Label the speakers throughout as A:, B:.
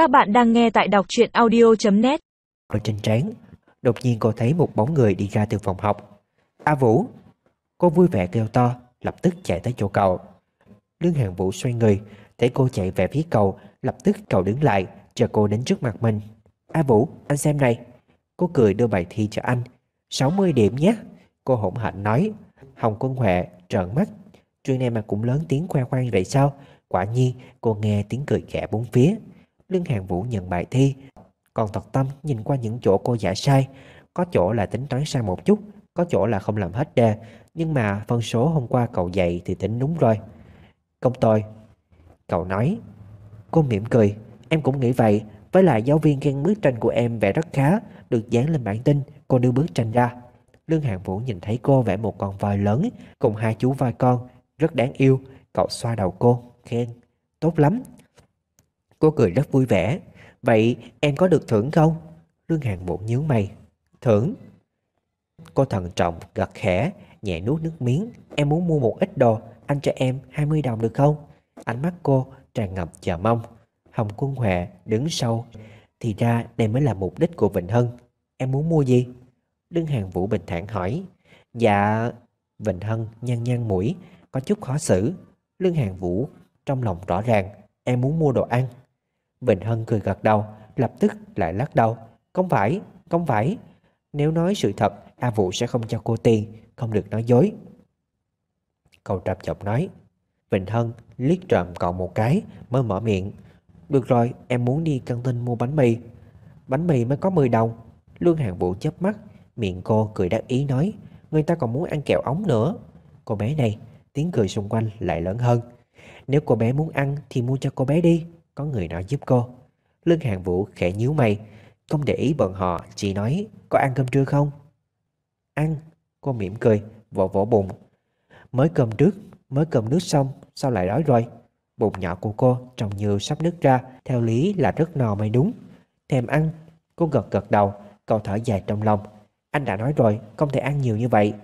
A: Các bạn đang nghe tại đọc truyện audio.net
B: Ở trên trán, Đột nhiên cô thấy một bóng người đi ra từ phòng học. A Vũ. Cô vui vẻ kêu to, Lập tức chạy tới chỗ cậu. Lương Hàng Vũ xoay người, Thấy cô chạy về phía cầu Lập tức cậu đứng lại, Chờ cô đến trước mặt mình. A Vũ, anh xem này. Cô cười đưa bài thi cho anh. 60 điểm nhé. Cô hỗn hạnh nói. Hồng Quân Huệ trợn mắt. Chuyện này mà cũng lớn tiếng khoe khoang vậy sao? Quả nhiên, cô nghe tiếng cười khẽ bốn phía. Lương Hàng Vũ nhận bài thi. Còn thật tâm nhìn qua những chỗ cô giải sai, Có chỗ là tính toán sai một chút, Có chỗ là không làm hết đề Nhưng mà phân số hôm qua cậu dạy thì tính đúng rồi. Công tôi, Cậu nói, Cô mỉm cười, Em cũng nghĩ vậy, Với lại giáo viên khen bức tranh của em vẽ rất khá, Được dán lên bản tin, Cô đưa bức tranh ra. Lương Hàng Vũ nhìn thấy cô vẽ một con voi lớn, Cùng hai chú voi con, Rất đáng yêu, Cậu xoa đầu cô, Khen, Tốt lắm. Cô cười rất vui vẻ. Vậy em có được thưởng không? Lương Hàng Vũ nhíu mày. Thưởng? Cô thận trọng, gật khẽ, Nhẹ nuốt nước miếng. Em muốn mua một ít đồ, Anh cho em 20 đồng được không? Ánh mắt cô tràn ngập chờ mong. Hồng Quân Huệ đứng sau. Thì ra đây mới là mục đích của Vịnh Hân. Em muốn mua gì? Lương Hàng Vũ bình thản hỏi. Dạ Vịnh Hân nhăn nhăn mũi, Có chút khó xử. Lương Hàng Vũ trong lòng rõ ràng, Em muốn mua đồ ăn. Vịnh Hân cười gật đầu Lập tức lại lắc đầu. Không phải, không phải. Nếu nói sự thật A Vũ sẽ không cho cô tiền Không được nói dối. Cậu trầm chọc nói. Vịnh Hân liếc trộm cậu một cái Mới mở miệng. Được rồi em muốn đi căng tin mua bánh mì. Bánh mì mới có 10 đồng. Lương Hàng Vũ chớp mắt Miệng cô cười đắc ý nói. Người ta còn muốn ăn kẹo ống nữa. Cô bé này tiếng cười xung quanh lại lớn hơn. Nếu cô bé muốn ăn thì mua cho cô bé đi. Có người nói giúp cô. Lương Hàng Vũ khẽ nhíu mày, Không để ý bọn họ, Chỉ nói, có ăn cơm trưa không? Ăn. Cô mỉm cười, vỗ vỗ bụng. Mới cơm trước, Mới cơm nước xong, Sao lại đói rồi? Bụng nhỏ của cô trông như sắp nứt ra, Theo lý là rất no mới đúng. Thèm ăn. Cô gật gật đầu Cậu thở dài trong lòng. Anh đã nói rồi, Không thể ăn nhiều như vậy.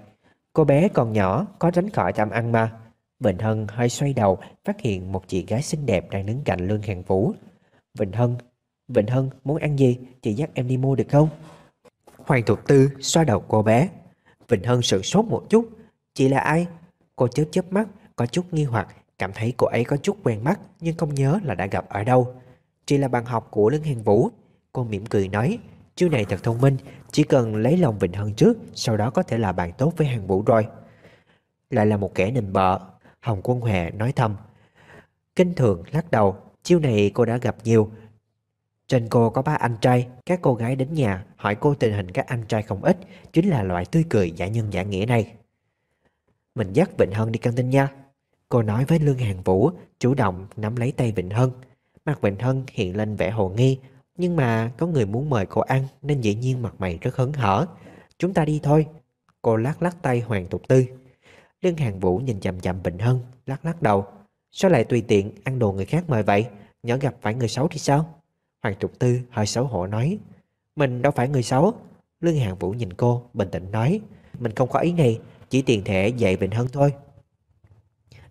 B: Cô bé còn nhỏ, Có tránh khỏi tham ăn mà. Vịnh Hân hơi xoay đầu, Phát hiện một chị gái xinh đẹp đang đứng cạnh Lương Hàng Vũ. Vịnh Hân Vịnh Hân, muốn ăn gì? Chị dắt em đi mua được không? Hoàng Thục Tư xoa đầu cô bé. Vịnh Hân sửng sốt một chút. Chị là ai? Cô chớp chớp mắt, Có chút nghi hoặc, Cảm thấy cô ấy có chút quen mắt, Nhưng không nhớ là đã gặp ở đâu. Chị là bạn học của Lương Hàng Vũ. Cô mỉm cười nói, Chú này thật thông minh, Chỉ cần lấy lòng Vịnh Hân trước, Sau đó có thể là bạn tốt với Hàng Vũ rồi. Lại là một kẻ nịnh bợ. Hồng Quân Huệ nói thầm. Kinh thường lắc đầu, Chiêu này cô đã gặp nhiều. Trên cô có ba anh trai, Các cô gái đến nhà hỏi cô tình hình các anh trai không ít, Chính là loại tươi cười giả nhân giả nghĩa này. Mình dắt Vịnh Hân đi căng tin nha. Cô nói với Lương Hàng Vũ, Chủ động nắm lấy tay Vịnh Hân. Mặt Vịnh Hân hiện lên vẻ hồ nghi, Nhưng mà có người muốn mời cô ăn Nên dĩ nhiên mặt mày rất hấn hở. Chúng ta đi thôi. Cô lắc lắc tay Hoàng Tục Tư. Lương Hàng Vũ nhìn chằm chằm Bình Hân, Lắc lắc đầu. Sao lại tùy tiện ăn đồ người khác mời vậy? Nhớ gặp phải người xấu thì sao? Hoàng Trục Tư hơi xấu hổ nói. Mình đâu phải người xấu. Lương Hàng Vũ nhìn cô, bình tĩnh nói. Mình không có ý này, Chỉ tiền thể dạy Bình Hân thôi.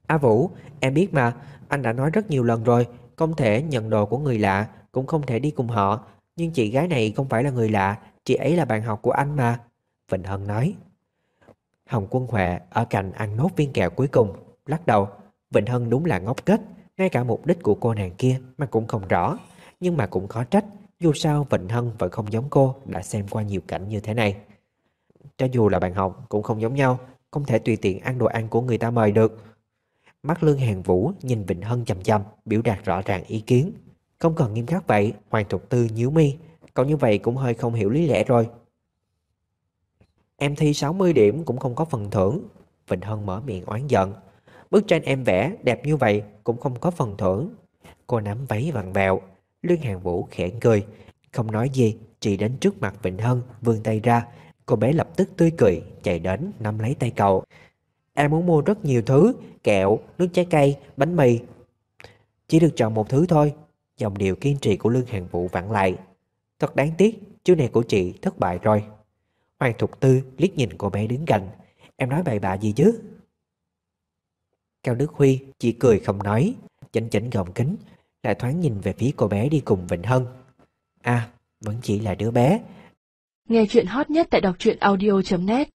B: A Vũ, em biết mà. Anh đã nói rất nhiều lần rồi. Không thể nhận đồ của người lạ, Cũng không thể đi cùng họ. Nhưng chị gái này không phải là người lạ, Chị ấy là bạn học của anh mà. Vịnh Hân nói. Hồng Quân Huệ ở cạnh ăn nốt viên kẹo cuối cùng, Lắc đầu. Vịnh Hân đúng là ngốc kết Ngay cả mục đích của cô nàng kia mà cũng không rõ. Nhưng mà cũng khó trách, Dù sao Vịnh Hân vẫn không giống cô, Đã xem qua nhiều cảnh như thế này. Cho dù là bạn học cũng không giống nhau, Không thể tùy tiện ăn đồ ăn của người ta mời được. Mắt Lương Hàng Vũ nhìn Vịnh Hân chầm chầm Biểu đạt rõ ràng ý kiến. Không cần nghiêm khắc vậy, Hoàng Thục Tư nhíu mi. Cậu như vậy cũng hơi không hiểu lý lẽ rồi. Em thi 60 điểm cũng không có phần thưởng. Vịnh Hân mở miệng oán giận. Bức tranh em vẽ đẹp như vậy Cũng không có phần thưởng. Cô nắm váy vặn vẹo. Lương Hàng Vũ khẽ cười. Không nói gì Chỉ đến trước mặt Vịnh Hân vươn tay ra. Cô bé lập tức tươi cười Chạy đến nắm lấy tay cậu. Em muốn mua rất nhiều thứ Kẹo, nước trái cây, bánh mì. Chỉ được chọn một thứ thôi. Dòng điệu kiên trì của Lương Hàng Vũ vặn lại. Thật đáng tiếc Chú này của chị thất bại rồi. Hoàng Thục Tư liếc nhìn cô bé đứng cạnh Em nói bậy bạ gì chứ Cao Đức Huy chỉ cười không nói Chỉnh chỉnh gọng kính lại thoáng nhìn về phía cô bé đi cùng Vịnh Hân. À, vẫn chỉ là đứa bé.
C: Nghe chuyện hot nhất tại đọc truyện audio.net